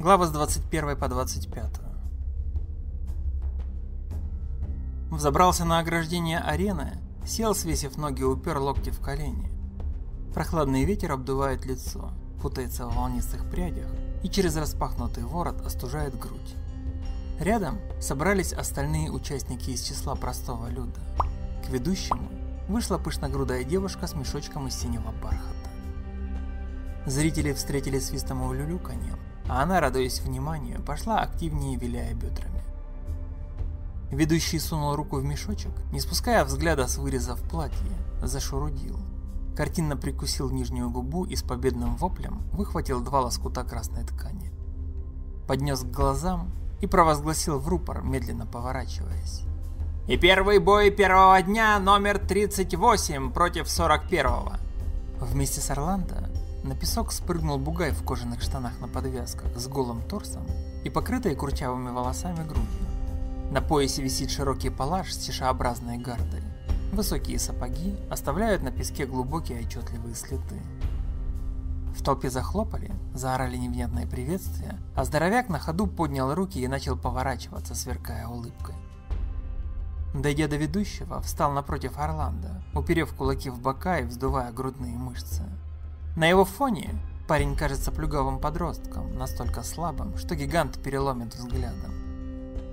Глава с 21 по 25. Взобрался на ограждение арены, сел, свесив ноги, упер локти в колени. Прохладный ветер обдувает лицо, путается в волнистых прядях и через распахнутый ворот остужает грудь. Рядом собрались остальные участники из числа простого люда. К ведущему вышла пышногрудая девушка с мешочком из синего бархата. Зрители встретили свистом и улюлюканьем, а она, радуясь вниманию, пошла активнее, виляя бедрами. Ведущий сунул руку в мешочек, не спуская взгляда с вырезов платья, зашурудил. Картинно прикусил нижнюю губу и с победным воплем выхватил два лоскута красной ткани. Поднес к глазам и провозгласил в рупор, медленно поворачиваясь. И первый бой первого дня номер 38 против 41-го. Вместе с Орландо на песок спрыгнул бугай в кожаных штанах на подвязках с голым торсом и покрытой курчавыми волосами грудью. На поясе висит широкий палаш с чешеобразной гардой. Высокие сапоги оставляют на песке глубокие отчетливые следы. В толпе захлопали, заорали невнятное приветствие, а здоровяк на ходу поднял руки и начал поворачиваться, сверкая улыбкой. Дойдя до ведущего, встал напротив Орландо, уперев кулаки в бока и вздувая грудные мышцы. На его фоне парень кажется плюгавым подростком, настолько слабым, что гигант переломит взглядом.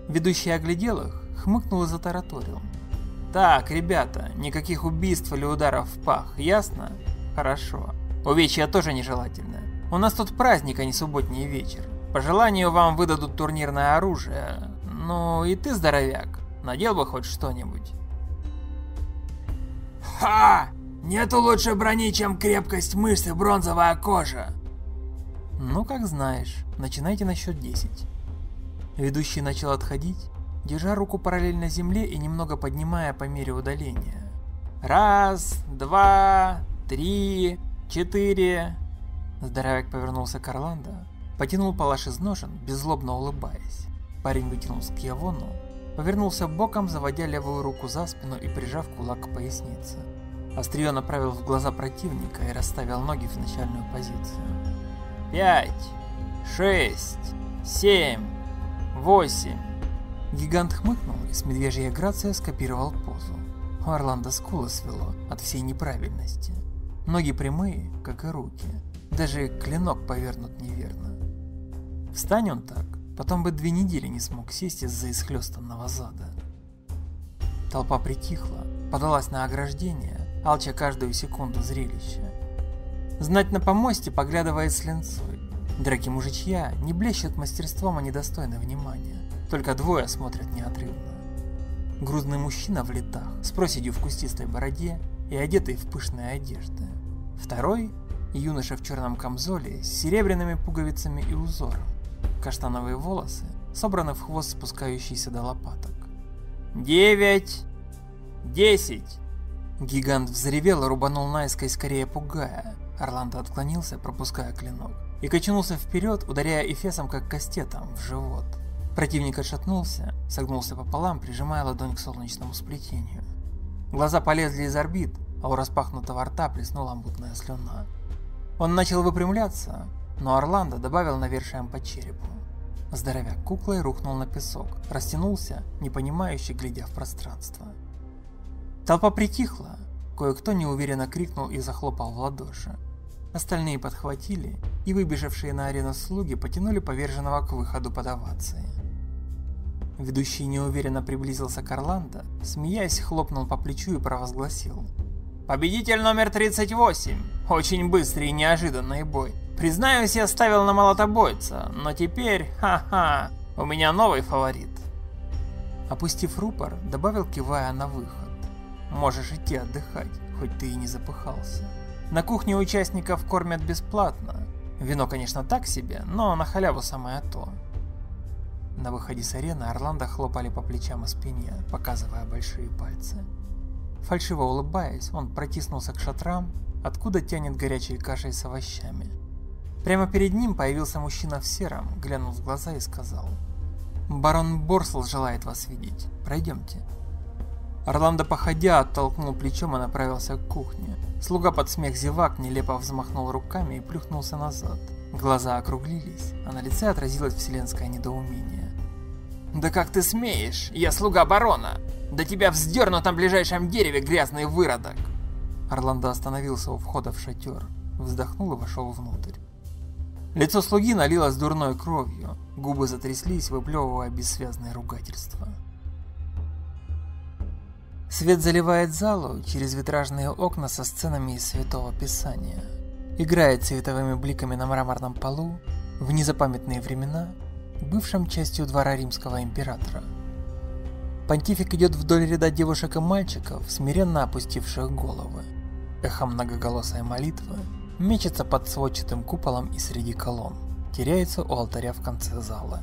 Ведущий оглядел их, хмыкнул и затараторил. «Так, ребята, никаких убийств или ударов в пах, ясно? Хорошо. Увечья тоже нежелательно. У нас тут праздник, а не субботний вечер. По желанию вам выдадут турнирное оружие. Ну и ты, здоровяк, надел бы хоть что-нибудь». «Ха!» Нету лучше брони, чем крепкость мышц и бронзовая кожа. Ну, как знаешь. Начинайте на счет 10. Ведущий начал отходить, держа руку параллельно земле и немного поднимая по мере удаления. Раз, два, три, четыре. Здоровяк повернулся к Орландо, потянул палаш из ножен, беззлобно улыбаясь. Парень вытянул скьявону, повернулся боком, заводя левую руку за спину и прижав кулак к пояснице. Острие направил в глаза противника и расставил ноги в начальную позицию. Пять, шесть, семь, восемь. Гигант хмыкнул и с медвежьей грацией скопировал позу. У Орландо скулы свело от всей неправильности. Ноги прямые, как и руки. Даже клинок повернут неверно. Встань он так, потом бы две недели не смог сесть из-за исхлестанного зада. Толпа притихла, подалась на ограждение, алча каждую секунду зрелища. Знать на помосте поглядывает с линцой. Драки мужичья не блещут мастерством, а недостойны внимания. Только двое смотрят неотрывно. Грузный мужчина в летах, с проседью в кустистой бороде и одетый в пышные одежды. Второй – юноша в черном камзоле с серебряными пуговицами и узором. Каштановые волосы собраны в хвост, спускающийся до лопаток. «Девять! Десять!» Гигант взревел и рубанул наискось, скорее пугая. Орландо отклонился, пропуская клинок, и качнулся вперед, ударяя эфесом как кастетом в живот. Противник отшатнулся, согнулся пополам, прижимая ладонь к солнечному сплетению. Глаза полезли из орбит, а у распахнутого рта плеснула мутная слюна. Он начал выпрямляться, но Орландо добавил навершием по черепу. Здоровяк куклой рухнул на песок, растянулся, непонимающе глядя в пространство. Толпа притихла, кое-кто неуверенно крикнул и захлопал в ладоши. Остальные подхватили, и выбежавшие на арену слуги потянули поверженного к выходу под овации. Ведущий неуверенно приблизился к Орландо, смеясь, хлопнул по плечу и провозгласил. «Победитель номер 38! Очень быстрый и неожиданный бой. Признаюсь, я ставил на молотобойца, но теперь, ха-ха, у меня новый фаворит». Опустив рупор, добавил, кивая на выход. Можешь идти отдыхать, хоть ты и не запыхался. На кухне участников кормят бесплатно. Вино, конечно, так себе, но на халяву самое то. На выходе с арены Орландо хлопали по плечам и спине, показывая большие пальцы. Фальшиво улыбаясь, он протиснулся к шатрам, откуда тянет горячей кашей с овощами. Прямо перед ним появился мужчина в сером, глянул в глаза и сказал. «Барон Борсл желает вас видеть. Пройдемте». Орландо, походя, оттолкнул плечом и направился к кухне. Слуга под смех зевак нелепо взмахнул руками и плюхнулся назад. Глаза округлились, а на лице отразилось вселенское недоумение. «Да как ты смеешь? Я слуга барона! Да тебя вздернут на ближайшем дереве, грязный выродок!» Орландо остановился у входа в шатер, вздохнул и вошел внутрь. Лицо слуги налилось дурной кровью, губы затряслись, выплевывая бессвязные ругательства. Свет заливает залу через витражные окна со сценами из Святого Писания. Играет цветовыми бликами на мраморном полу в незапамятные времена, бывшем частью двора римского императора. Понтифик идет вдоль ряда девушек и мальчиков, смиренно опустивших головы. Эхо многоголосой молитвы мечется под сводчатым куполом и среди колонн, теряется у алтаря в конце зала.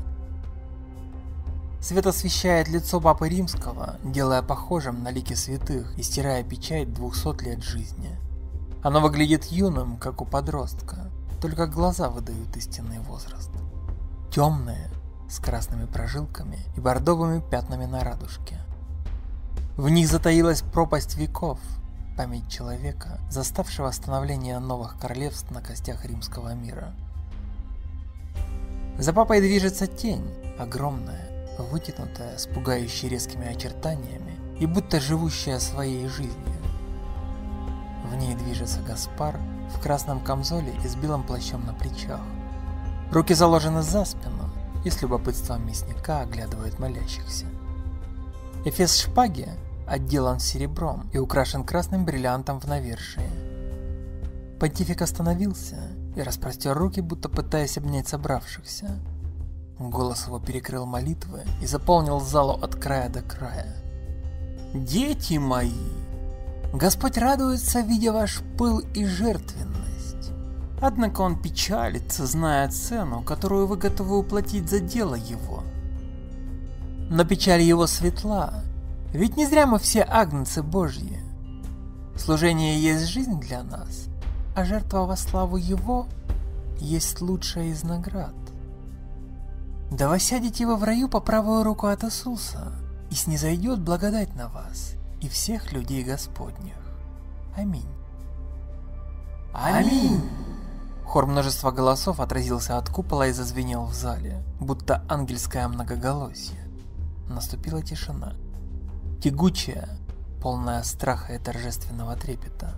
Свет освещает лицо Папы Римского, делая похожим на лики святых и стирая печать двухсот лет жизни. Оно выглядит юным, как у подростка, только глаза выдают истинный возраст. Темные, с красными прожилками и бордовыми пятнами на радужке. В них затаилась пропасть веков, память человека, заставшего становление новых королевств на костях римского мира. За папой движется тень, огромная, вытянутая, с пугающей резкими очертаниями и будто живущая своей жизнью. В ней движется Гаспар в красном камзоле и с белым плащом на плечах. Руки заложены за спину и с любопытством мясника оглядывает молящихся. Эфес шпаги отделан серебром и украшен красным бриллиантом в навершии. Понтифик остановился и распростер руки, будто пытаясь обнять собравшихся. Голос его перекрыл молитвы и заполнил залу от края до края. «Дети мои! Господь радуется, видя ваш пыл и жертвенность. Однако Он печалится, зная цену, которую вы готовы уплатить за дело Его. Но печаль Его светла, ведь не зря мы все агнцы Божьи. Служение есть жизнь для нас, а жертва во славу Его есть лучшая из наград. Да восядете вы в раю по правую руку от Иисуса, и снизойдет благодать на вас и всех людей Господних. Аминь. Аминь! Хор множества голосов отразился от купола и зазвенел в зале, будто ангельское многоголосие. Наступила тишина. Тягучая, полная страха и торжественного трепета.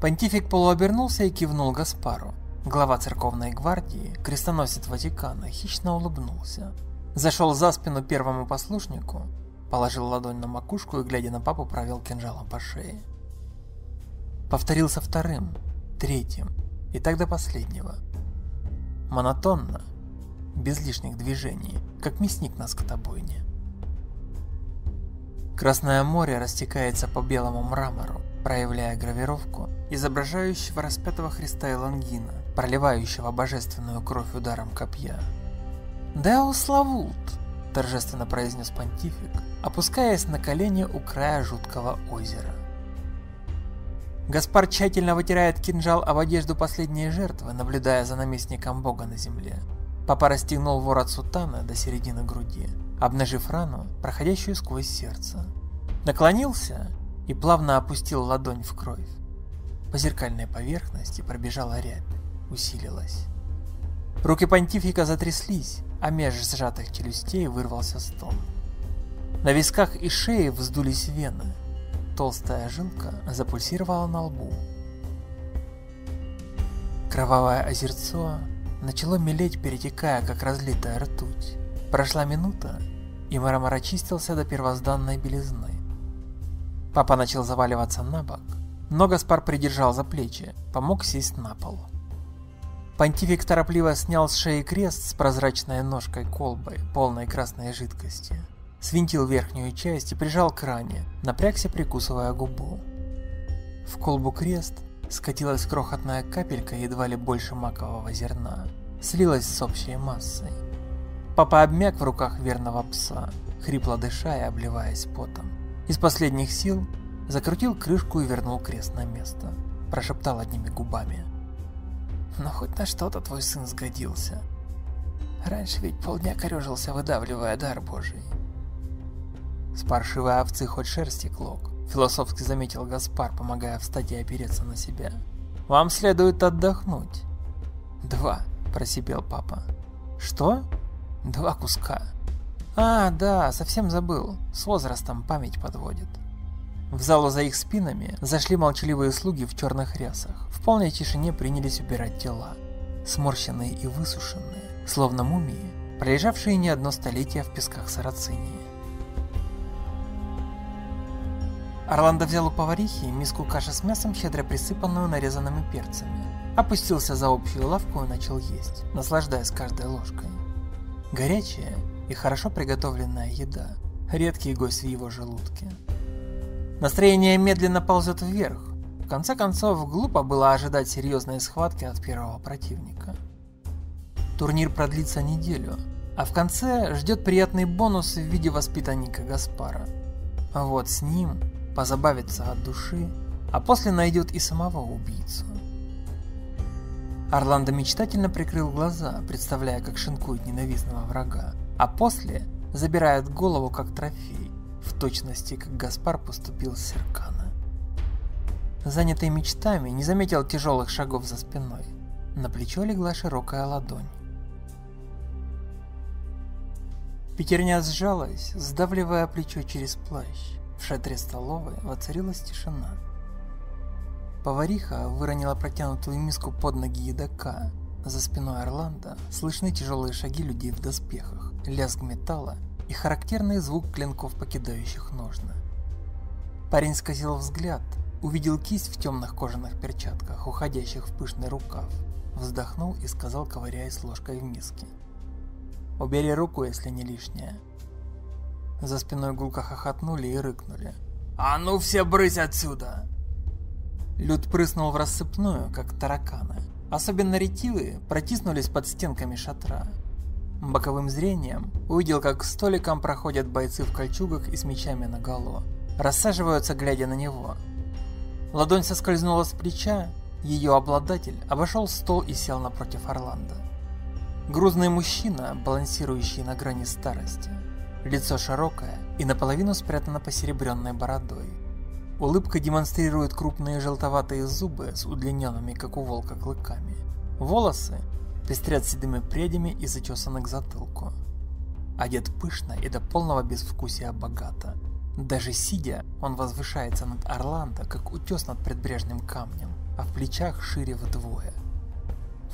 Понтифик полуобернулся и кивнул Гаспару. Глава церковной гвардии, крестоносец Ватикана, хищно улыбнулся. Зашел за спину первому послушнику, положил ладонь на макушку и, глядя на папу, провел кинжалом по шее. Повторился вторым, третьим и так до последнего. Монотонно, без лишних движений, как мясник на скотобойне. Красное море растекается по белому мрамору, проявляя гравировку, изображающего распятого Христа и Лангина, проливающего божественную кровь ударом копья. «Деус лавут!» – торжественно произнес понтифик, опускаясь на колени у края жуткого озера. Гаспар тщательно вытирает кинжал об одежду последней жертвы, наблюдая за наместником бога на земле. Папа расстегнул ворот сутана до середины груди, обнажив рану, проходящую сквозь сердце. Наклонился и плавно опустил ладонь в кровь. По зеркальной поверхности пробежала рябь, усилилась. Руки понтифика затряслись, а меж сжатых челюстей вырвался стон. На висках и шее вздулись вены. Толстая жилка запульсировала на лбу. Кровавое озерцо начало мелеть, перетекая, как разлитая ртуть. Прошла минута, и мрамор очистился до первозданной белизны. Папа начал заваливаться на бок, но Гаспар придержал за плечи, помог сесть на пол. Понтифик торопливо снял с шеи крест с прозрачной ножкой колбой, полной красной жидкости. Свинтил верхнюю часть и прижал к ране, напрягся, прикусывая губу. В колбу крест скатилась крохотная капелька едва ли больше макового зерна, слилась с общей массой. Папа обмяк в руках верного пса, хрипло дыша и обливаясь потом. Из последних сил закрутил крышку и вернул крест на место. Прошептал одними губами. Но хоть на что-то твой сын сгодился. Раньше ведь полдня корежился, выдавливая дар Божий. С паршивой овцы хоть шерсти клок, философски заметил Гаспар, помогая встать и опереться на себя. Вам следует отдохнуть. Два, просипел папа. Что? Два куска. А, да, совсем забыл. С возрастом память подводит. В залу за их спинами зашли молчаливые слуги в черных рясах. В полной тишине принялись убирать тела. Сморщенные и высушенные, словно мумии, пролежавшие не одно столетие в песках Сарацинии. Орландо взял у поварихи миску каши с мясом, щедро присыпанную нарезанными перцами. Опустился за общую лавку и начал есть, наслаждаясь каждой ложкой. Горячая и хорошо приготовленная еда – редкий гость в его желудке. Настроение медленно ползет вверх. В конце концов, глупо было ожидать серьезной схватки от первого противника. Турнир продлится неделю, а в конце ждет приятный бонус в виде воспитанника Гаспара. Вот с ним позабавиться от души, а после найдет и самого убийцу. Орландо мечтательно прикрыл глаза, представляя, как шинкует ненавистного врага, а после забирает голову как трофей, в точности, как Гаспар поступил с Серкана. Занятый мечтами, не заметил тяжелых шагов за спиной. На плечо легла широкая ладонь. Пятерня сжалась, сдавливая плечо через плащ. В шатре столовой воцарилась тишина. Повариха выронила протянутую миску под ноги едока. За спиной Орландо слышны тяжелые шаги людей в доспехах, лязг металла и характерный звук клинков, покидающих ножны. Парень скосил взгляд, увидел кисть в темных кожаных перчатках, уходящих в пышный рукав, вздохнул и сказал, ковыряясь ложкой в миске. «Убери руку, если не лишняя». За спиной гулко хохотнули и рыкнули. «А ну все брысь отсюда!» Люд прыснул в рассыпную, как тараканы. Особенно ретивые протиснулись под стенками шатра. Боковым зрением увидел, как к столикам проходят бойцы в кольчугах и с мечами наголо. Рассаживаются, глядя на него. Ладонь соскользнула с плеча, ее обладатель обошел стол и сел напротив Орландо. Грузный мужчина, балансирующий на грани старости. Лицо широкое и наполовину спрятано посеребренной бородой. Улыбка демонстрирует крупные желтоватые зубы с удлиненными, как у волка, клыками. Волосы пестрят седыми прядями и зачесаны к затылку. Одет пышно и до полного безвкусия богато. Даже сидя, он возвышается над Орландо, как утес над предбрежным камнем, а в плечах шире вдвое.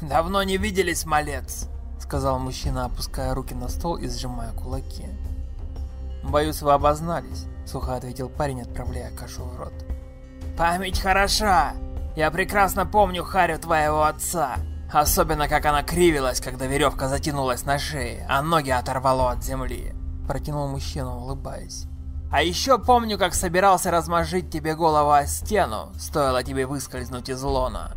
«Давно не виделись, малец!» — сказал мужчина, опуская руки на стол и сжимая кулаки. «Боюсь, вы обознались», — сухо ответил парень, отправляя кашу в рот. «Память хороша! Я прекрасно помню Харю твоего отца. Особенно, как она кривилась, когда веревка затянулась на шее, а ноги оторвало от земли», — протянул мужчина, улыбаясь. «А еще помню, как собирался размажить тебе голову о стену, стоило тебе выскользнуть из лона».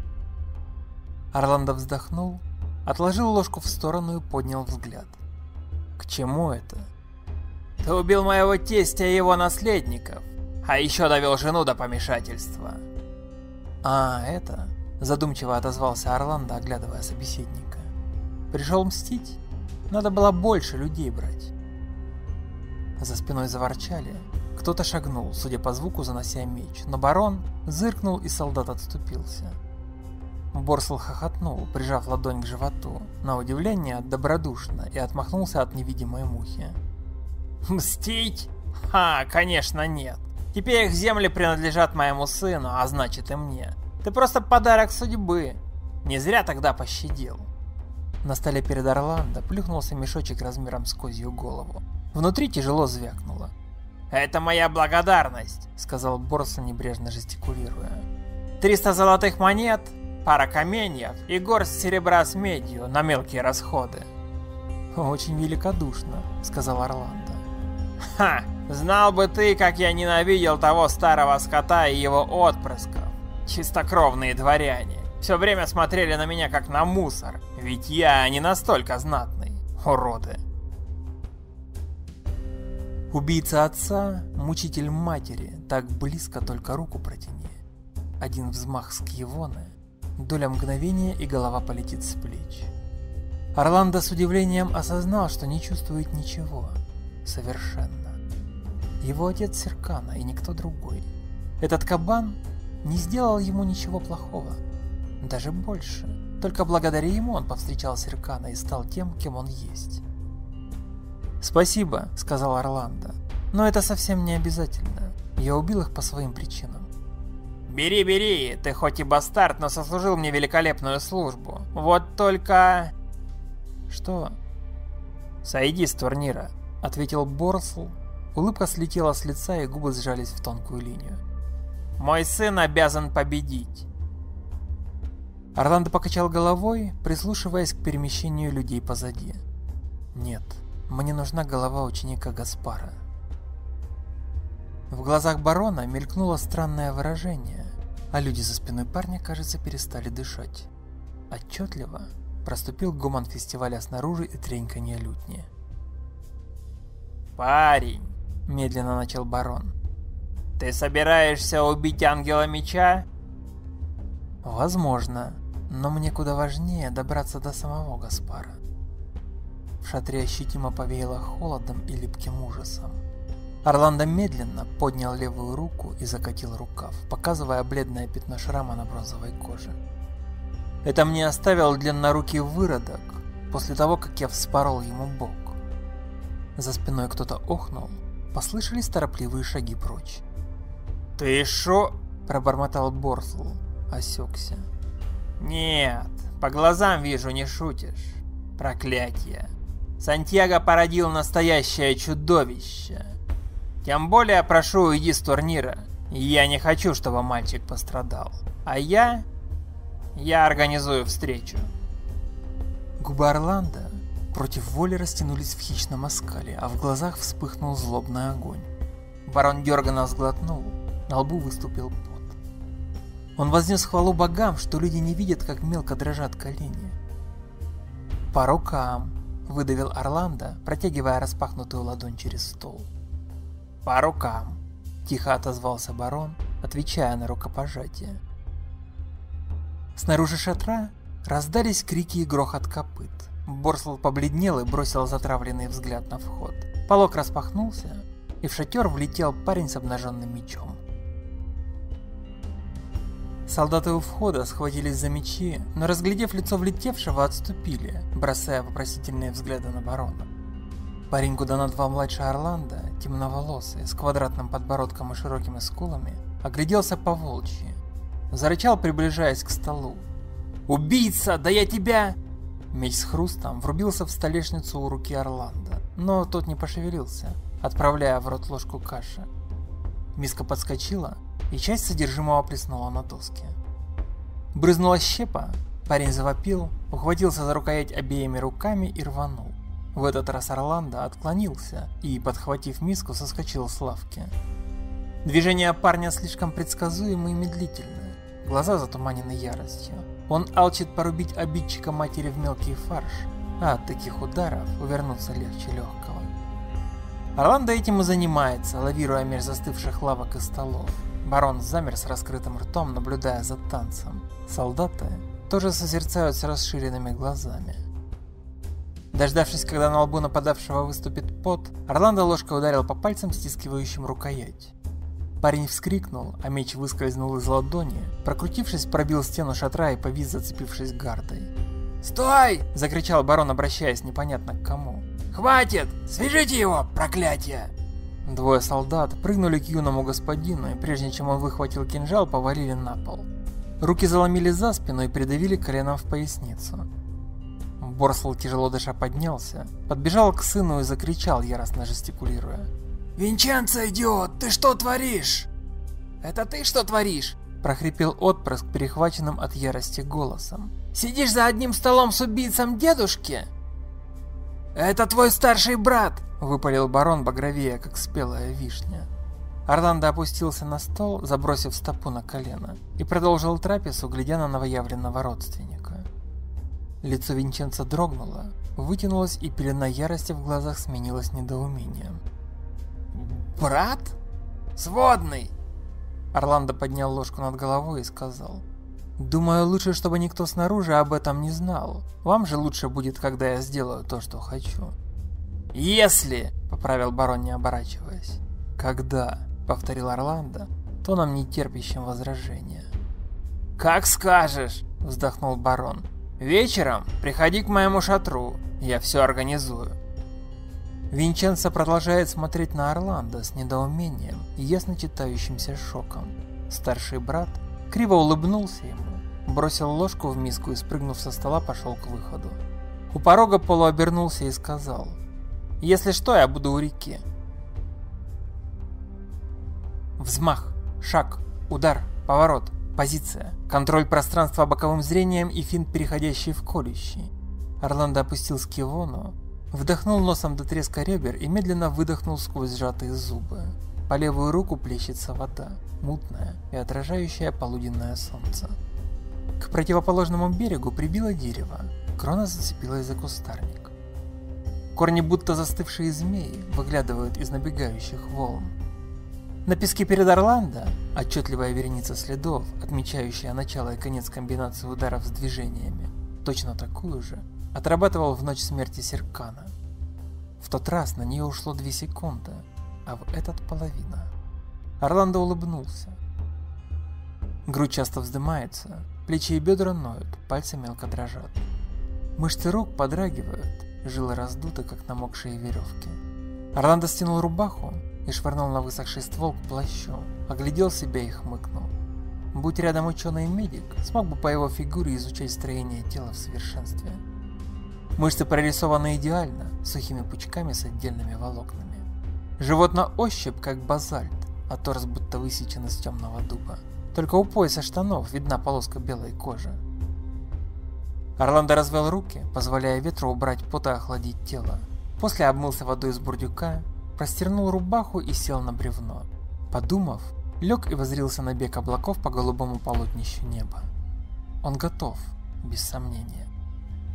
Орландо вздохнул, отложил ложку в сторону и поднял взгляд. «К чему это?» Ты убил моего тестя и его наследников, а еще довел жену до помешательства. А, это... Задумчиво отозвался Орландо, оглядывая собеседника. Пришел мстить? Надо было больше людей брать. За спиной заворчали. Кто-то шагнул, судя по звуку, занося меч, но барон зыркнул и солдат отступился. Борсел хохотнул, прижав ладонь к животу, на удивление добродушно, и отмахнулся от невидимой мухи. Мстить? Ха, конечно нет. Теперь их земли принадлежат моему сыну, а значит и мне. Ты просто подарок судьбы. Не зря тогда пощадил. На столе перед Орландо плюхнулся мешочек размером с козью голову. Внутри тяжело звякнуло. «Это моя благодарность», — сказал Борса, небрежно жестикулируя. «Триста золотых монет, пара каменьев и горсть серебра с медью на мелкие расходы». «Очень великодушно», — сказал Орландо. Ха, знал бы ты, как я ненавидел того старого скота и его отпрысков. Чистокровные дворяне. Все время смотрели на меня как на мусор, ведь я не настолько знатный. Уроды. Убийца отца, мучитель матери, так близко только руку протяни. Один взмах скивоны, доля мгновения и голова полетит с плеч. Орландо с удивлением осознал, что не чувствует ничего. Совершенно. Его отец Серкана и никто другой. Этот кабан не сделал ему ничего плохого. Даже больше. Только благодаря ему он повстречал Серкана и стал тем, кем он есть. «Спасибо», — сказал Орландо. «Но это совсем не обязательно. Я убил их по своим причинам». «Бери, бери, ты хоть и бастард, но сослужил мне великолепную службу. Вот только...» «Что?» «Сойди с турнира», — ответил Борсл. Улыбка слетела с лица и губы сжались в тонкую линию. «Мой сын обязан победить». Орландо покачал головой, прислушиваясь к перемещению людей позади. «Нет, мне нужна голова ученика Гаспара». В глазах барона мелькнуло странное выражение, а люди за спиной парня, кажется, перестали дышать. Отчетливо проступил гомон фестиваля снаружи и треньканье лютни. «Парень!» – медленно начал барон. «Ты собираешься убить ангела меча?» «Возможно, но мне куда важнее добраться до самого Гаспара». В шатре ощутимо повеяло холодом и липким ужасом. Орландо медленно поднял левую руку и закатил рукав, показывая бледное пятно шрама на бронзовой коже. Это мне оставил длиннорукий выродок, после того, как я вспорол ему бок. За спиной кто-то охнул, послышались торопливые шаги прочь. «Ты шо?» – пробормотал Борсл, осекся. «Нет, по глазам вижу, не шутишь. Проклятие. Сантьяго породил настоящее чудовище. Тем более прошу, уйди с турнира. Я не хочу, чтобы мальчик пострадал. А я я организую встречу. Губы Орландо против воли растянулись в хищном оскале, а в глазах вспыхнул злобный огонь. Барон Дергана сглотнул, на лбу выступил пот. Он вознес хвалу богам, что люди не видят, как мелко дрожат колени. «По рукам!» – выдавил Орландо, протягивая распахнутую ладонь через стол. «По рукам!» – тихо отозвался барон, отвечая на рукопожатие. Снаружи шатра раздались крики и грохот копыт. Борсл побледнел и бросил затравленный взгляд на вход. Полок распахнулся, и в шатер влетел парень с обнаженным мечом. Солдаты у входа схватились за мечи, но разглядев лицо влетевшего, отступили, бросая вопросительные взгляды на барона. Парень куда на два младше Орландо, темноволосый, с квадратным подбородком и широкими скулами, огляделся по волчьи Зарычал, приближаясь к столу. «Убийца! Да я тебя!» Меч с хрустом врубился в столешницу у руки Орландо, но тот не пошевелился, отправляя в рот ложку каши. Миска подскочила, и часть содержимого плеснула на доски. Брызнула щепа, парень завопил, ухватился за рукоять обеими руками и рванул. В этот раз Орландо отклонился и, подхватив миску, соскочил с лавки. Движения парня слишком предсказуемы и медлительны глаза затуманены яростью. Он алчит порубить обидчика матери в мелкий фарш, а от таких ударов увернуться легче легкого. Орландо этим и занимается, лавируя меж застывших лавок и столов. Барон замер с раскрытым ртом, наблюдая за танцем. Солдаты тоже созерцают с расширенными глазами. Дождавшись, когда на лбу нападавшего выступит пот, Орландо ложкой ударил по пальцам, стискивающим рукоять. Парень вскрикнул, а меч выскользнул из ладони, прокрутившись, пробил стену шатра и повис, зацепившись гардой. «Стой!» – закричал барон, обращаясь непонятно к кому. «Хватит! Свяжите его, проклятие!» Двое солдат прыгнули к юному господину, и прежде чем он выхватил кинжал, повалили на пол. Руки заломили за спину и придавили коленом в поясницу. Борсл тяжело дыша поднялся, подбежал к сыну и закричал, яростно жестикулируя. «Винченцо, идиот, ты что творишь?» «Это ты что творишь?» – прохрипел отпрыск, перехваченным от ярости голосом. «Сидишь за одним столом с убийцем дедушки?» «Это твой старший брат!» – выпалил барон багровее, как спелая вишня. Орландо опустился на стол, забросив стопу на колено, и продолжил трапезу, глядя на новоявленного родственника. Лицо Винченца дрогнуло, вытянулось, и пелена ярости в глазах сменилась недоумением. «Брат? Сводный!» Орландо поднял ложку над головой и сказал. «Думаю, лучше, чтобы никто снаружи об этом не знал. Вам же лучше будет, когда я сделаю то, что хочу». «Если!» — поправил барон, не оборачиваясь. «Когда?» — повторил Орландо, тоном нетерпящим возражения. «Как скажешь!» — вздохнул барон. «Вечером приходи к моему шатру, я все организую». Винченцо продолжает смотреть на Орландо с недоумением и ясно читающимся шоком. Старший брат криво улыбнулся ему, бросил ложку в миску и, спрыгнув со стола, пошел к выходу. У порога Полу обернулся и сказал, «Если что, я буду у реки». Взмах, шаг, удар, поворот, позиция, контроль пространства боковым зрением и финт, переходящий в колющий. Орландо опустил скивону, вдохнул носом до треска ребер и медленно выдохнул сквозь сжатые зубы. По левую руку плещется вода, мутная и отражающая полуденное солнце. К противоположному берегу прибило дерево, крона зацепилась за кустарник. Корни, будто застывшие змеи, выглядывают из набегающих волн. На песке перед Орландо отчетливая вереница следов, отмечающая начало и конец комбинации ударов с движениями, точно такую же, отрабатывал в ночь смерти Серкана. В тот раз на нее ушло две секунды, а в этот половина. Орландо улыбнулся. Грудь часто вздымается, плечи и бедра ноют, пальцы мелко дрожат. Мышцы рук подрагивают, жилы раздуты, как намокшие веревки. Орландо стянул рубаху и швырнул на высохший ствол к плащу, оглядел себя и хмыкнул. Будь рядом ученый-медик, смог бы по его фигуре изучать строение тела в совершенстве. Мышцы прорисованы идеально, сухими пучками с отдельными волокнами. Живот на ощупь, как базальт, а торс будто высечен из темного дуба. Только у пояса штанов видна полоска белой кожи. Орландо развел руки, позволяя ветру убрать пот и охладить тело. После обмылся водой из бурдюка, простернул рубаху и сел на бревно. Подумав, лег и возрился на бег облаков по голубому полотнищу неба. Он готов, без сомнения.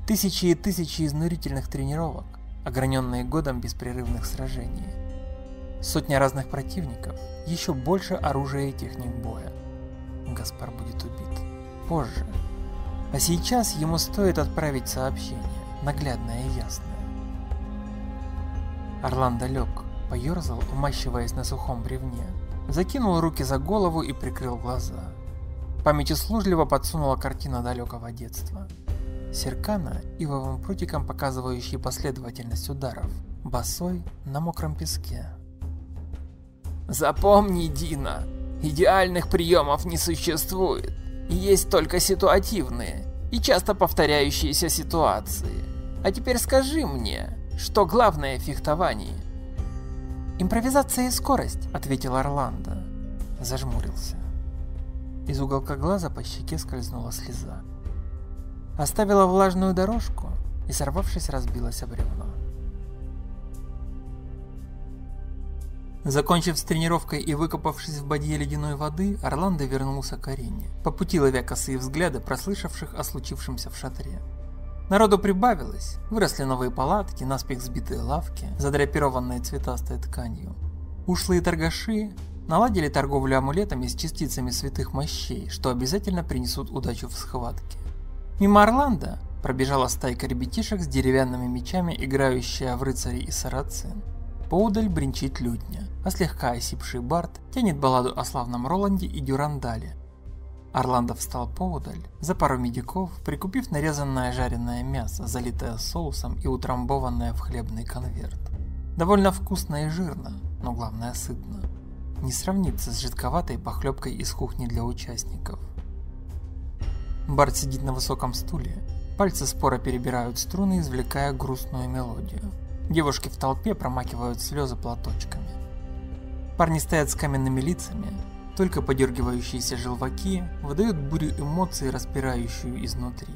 Тысячи и тысячи изнурительных тренировок, ограненные годом беспрерывных сражений. Сотня разных противников, еще больше оружия и техник боя. Гаспар будет убит. Позже. А сейчас ему стоит отправить сообщение, наглядное и ясное. Орландо лег, поерзал, умащиваясь на сухом бревне, закинул руки за голову и прикрыл глаза. Память услужливо подсунула картину далекого детства. Серкана ивовым прутиком показывающий последовательность ударов, босой на мокром песке. Запомни, Дина, идеальных приемов не существует, есть только ситуативные и часто повторяющиеся ситуации. А теперь скажи мне, что главное в фехтовании? «Импровизация и скорость», — ответил Орландо. Зажмурился. Из уголка глаза по щеке скользнула слеза. Оставила влажную дорожку и, сорвавшись, разбилась о бревно. Закончив с тренировкой и выкопавшись в бадье ледяной воды, Орландо вернулся к арене, по пути ловя косые взгляды прослышавших о случившемся в шатре. Народу прибавилось, выросли новые палатки, наспех сбитые лавки, задрапированные цветастой тканью. Ушлые торгаши наладили торговлю амулетами с частицами святых мощей, что обязательно принесут удачу в схватке. Мимо Орландо пробежала стайка ребятишек с деревянными мечами, играющая в рыцарей и сарацин. Поудаль бренчит лютня, а слегка осипший Барт тянет балладу о славном Роланде и Дюрандале, Орландо встал поодаль, за пару медиков, прикупив нарезанное жареное мясо, залитое соусом и утрамбованное в хлебный конверт. Довольно вкусно и жирно, но главное сытно. Не сравнится с жидковатой похлебкой из кухни для участников. Барт сидит на высоком стуле, пальцы споро перебирают струны, извлекая грустную мелодию. Девушки в толпе промакивают слезы платочками. Парни стоят с каменными лицами, только подергивающиеся желваки выдают бурю эмоций, распирающую изнутри.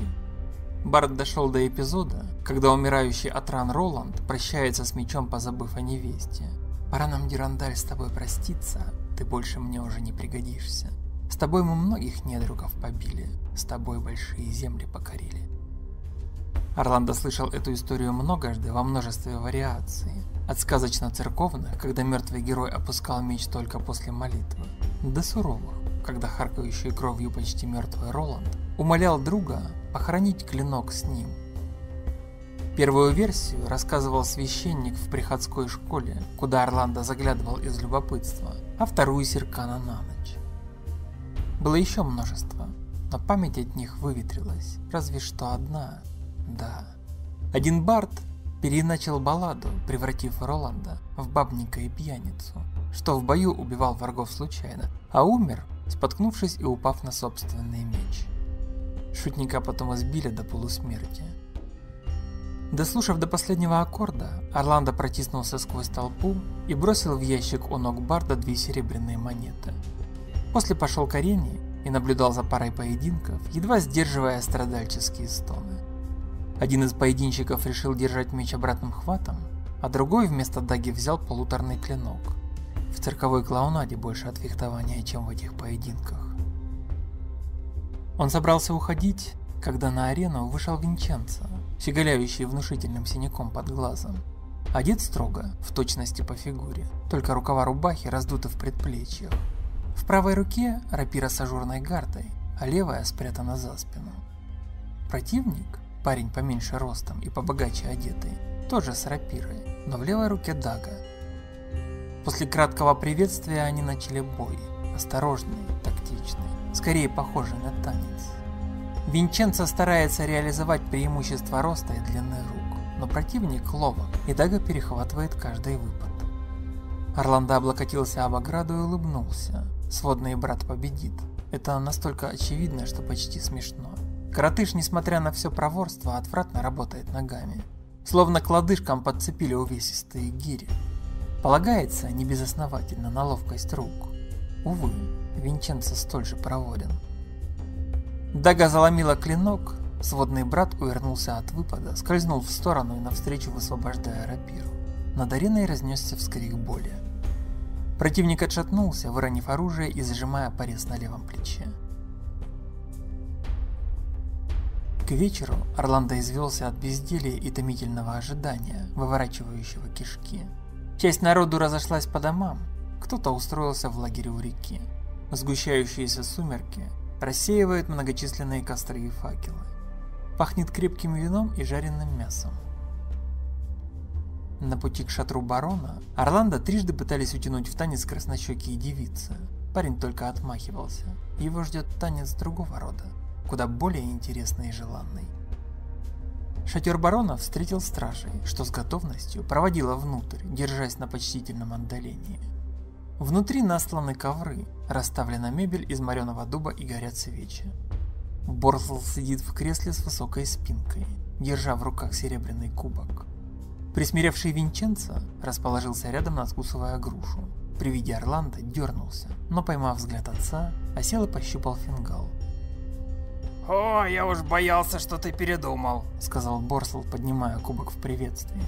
Барт дошел до эпизода, когда умирающий от ран Роланд прощается с мечом, позабыв о невесте. «Пора нам, Дирандаль, с тобой проститься, ты больше мне уже не пригодишься. С тобой мы многих недругов побили, с тобой большие земли покорили». Орландо слышал эту историю многожды во множестве вариаций, от сказочно-церковных, когда мертвый герой опускал меч только после молитвы, до суровых, когда харкающий кровью почти мертвый Роланд умолял друга похоронить клинок с ним. Первую версию рассказывал священник в приходской школе, куда Орландо заглядывал из любопытства, а вторую Серкана на ночь. Было еще множество, но память от них выветрилась, разве что одна, да. Один Барт переначал балладу, превратив Роланда в бабника и пьяницу, что в бою убивал врагов случайно, а умер, споткнувшись и упав на собственный меч. Шутника потом избили до полусмерти. Дослушав до последнего аккорда, Орландо протиснулся сквозь толпу и бросил в ящик у ног Барда две серебряные монеты. После пошел к арене и наблюдал за парой поединков, едва сдерживая страдальческие стоны. Один из поединщиков решил держать меч обратным хватом, а другой вместо даги взял полуторный клинок. В цирковой клоунаде больше от фехтования, чем в этих поединках. Он собрался уходить, когда на арену вышел Винченцо, щеголяющий внушительным синяком под глазом. Одет строго, в точности по фигуре, только рукава рубахи раздуты в предплечьях. В правой руке рапира с ажурной гардой, а левая спрятана за спину. Противник, парень поменьше ростом и побогаче одетый, тоже с рапирой, но в левой руке дага. После краткого приветствия они начали бой, осторожный, тактичный, скорее похожий на танец. Винченцо старается реализовать преимущество роста и длины рук, но противник ловок, и Дага перехватывает каждый выпад. Орландо облокотился об ограду и улыбнулся. Сводный брат победит. Это настолько очевидно, что почти смешно. Коротыш, несмотря на все проворство, отвратно работает ногами. Словно кладышкам подцепили увесистые гири. Полагается небезосновательно на ловкость рук. Увы, Винченцо столь же проводен. Дага заломила клинок, сводный брат увернулся от выпада, скользнул в сторону и навстречу высвобождая рапиру. Над ареной разнесся вскрик боли. Противник отшатнулся, выронив оружие и зажимая порез на левом плече. К вечеру Орландо извелся от безделия и томительного ожидания, выворачивающего кишки. Часть народу разошлась по домам, кто-то устроился в лагере у реки. Сгущающиеся сумерки рассеивает многочисленные костры и факелы. Пахнет крепким вином и жареным мясом. На пути к шатру барона Орландо трижды пытались утянуть в танец краснощекие девицы. Парень только отмахивался. Его ждет танец другого рода, куда более интересный и желанный. Шатер барона встретил стражей, что с готовностью проводила внутрь, держась на почтительном отдалении. Внутри насланы ковры, расставлена мебель из мореного дуба и горят свечи. Борсл сидит в кресле с высокой спинкой, держа в руках серебряный кубок. Присмиревший Винченцо расположился рядом, надкусывая грушу. При виде Орландо дернулся, но поймав взгляд отца, осел и пощупал фингал. «О, я уж боялся, что ты передумал», — сказал Борсл, поднимая кубок в приветствии.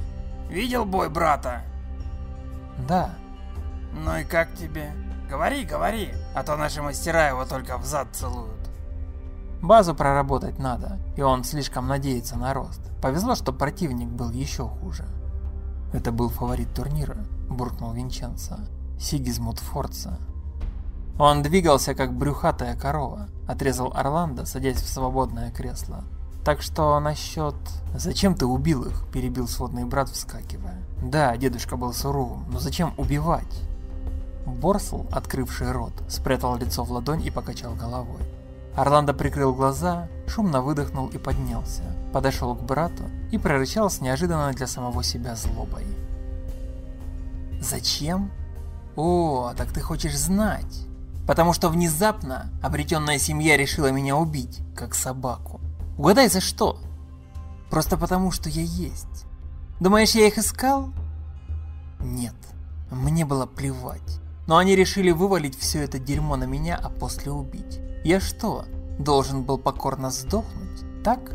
«Видел бой брата?» «Да», ну и как тебе? Говори, говори, а то наши мастера его только в зад целуют. Базу проработать надо, и он слишком надеется на рост. Повезло, что противник был еще хуже. Это был фаворит турнира, буркнул Винченцо. Сигизмунд Форца. Он двигался как брюхатая корова, отрезал Орландо, садясь в свободное кресло. Так что насчет... Зачем ты убил их? Перебил сводный брат, вскакивая. Да, дедушка был суровым, но зачем убивать? Борсл, открывший рот, спрятал лицо в ладонь и покачал головой. Орландо прикрыл глаза, шумно выдохнул и поднялся, подошел к брату и прорычал с неожиданной для самого себя злобой. «Зачем? О, так ты хочешь знать. Потому что внезапно обретенная семья решила меня убить, как собаку. Угадай за что? Просто потому, что я есть. Думаешь, я их искал? Нет, мне было плевать. Но они решили вывалить все это дерьмо на меня, а после убить. Я что, должен был покорно сдохнуть, так?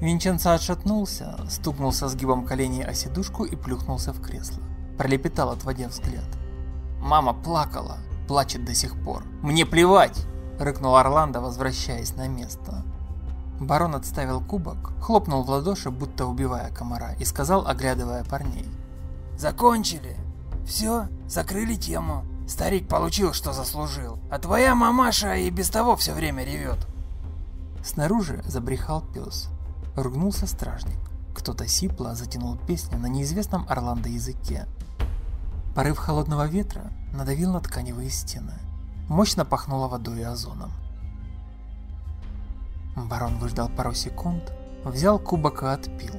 Винченцо отшатнулся, стукнулся сгибом коленей о сидушку и плюхнулся в кресло. Пролепетал, отводя взгляд. Мама плакала, плачет до сих пор. «Мне плевать!» – рыкнул Орландо, возвращаясь на место. Барон отставил кубок, хлопнул в ладоши, будто убивая комара, и сказал, оглядывая парней. «Закончили!» Все, закрыли тему. Старик получил, что заслужил. А твоя мамаша и без того все время ревет. Снаружи забрехал пес. Ругнулся стражник. Кто-то сипло затянул песню на неизвестном Орландо языке. Порыв холодного ветра надавил на тканевые стены. Мощно пахнуло водой и озоном. Барон выждал пару секунд, взял кубок и отпил.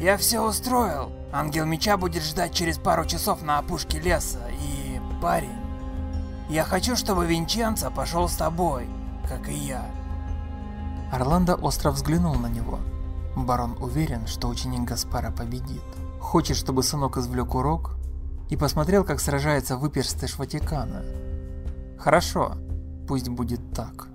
«Я все устроил. Ангел меча будет ждать через пару часов на опушке леса. И, парень, я хочу, чтобы Винченцо пошел с тобой, как и я». Орландо остро взглянул на него. Барон уверен, что ученик Гаспара победит. Хочет, чтобы сынок извлек урок и посмотрел, как сражается выперстыш Ватикана. Хорошо, пусть будет так.